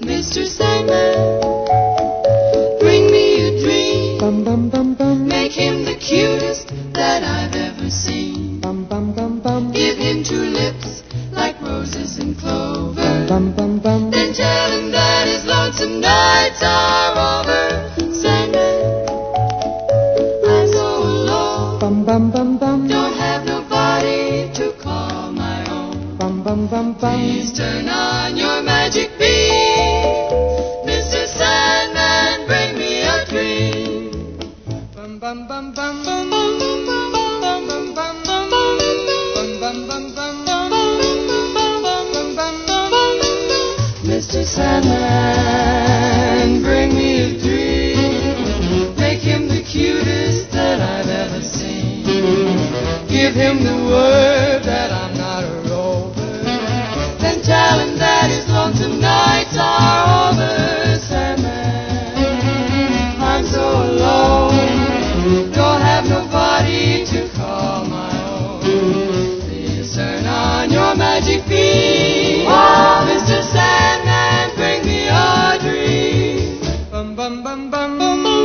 Mr. Sandman, bring me a dream. Make him the cutest that I've ever seen. Give him two lips like roses and clover. Then tell him that his lonesome nights are Bum bum bum bum. Don't have nobody to call my own. Bum bum bum bum. Please turn on your magic beam. Mr. Sandman, bring me a dream. Bum bum bum bum. bum. Mr. Sandman. Give him the word that I'm not a rover. Then tell him that his lonesome nights are over. Sandman, I'm so alone. Don't have nobody to call my own. Please turn on your magic beam. Oh, Mr. Sandman, bring me a dream. Bum bum bum bum bum bum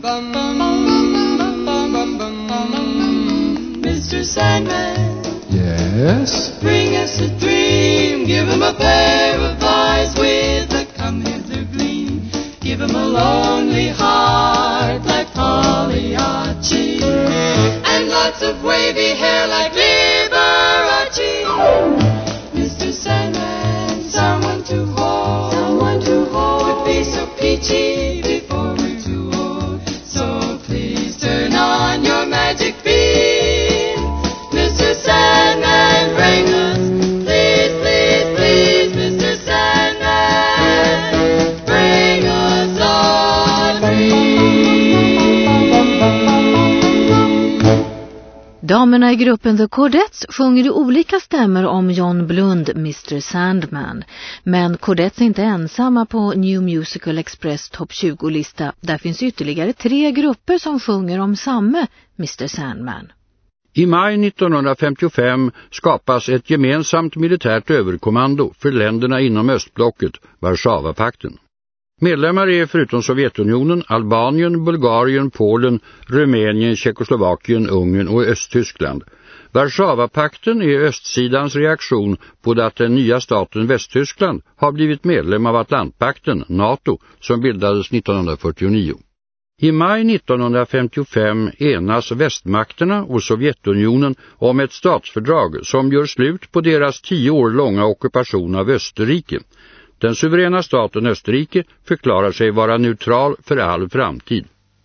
bum bum Sandman, Yes? bring us a dream. Give him a pair of eyes with a come hither gleam. Give him a lonely heart like Pagliacci. And lots of wavy hair like Liberace. Damerna i gruppen The Cordettes sjunger i olika stämmer om John Blund, Mr Sandman. Men Cordettes är inte ensamma på New Musical Express topp 20-lista. Där finns ytterligare tre grupper som sjunger om samme Mr Sandman. I maj 1955 skapas ett gemensamt militärt överkommando för länderna inom östblocket, Warszawapakten. Medlemmar är förutom Sovjetunionen, Albanien, Bulgarien, Polen, Rumänien, Tjeckoslovakien, Ungern och Östtyskland. Warszawapakten är östsidans reaktion på att den nya staten Västtyskland har blivit medlem av Atlantpakten, NATO, som bildades 1949. I maj 1955 enas västmakterna och Sovjetunionen om ett statsfördrag som gör slut på deras tio år långa ockupation av Österrike. Den suveräna staten Österrike förklarar sig vara neutral för all framtid.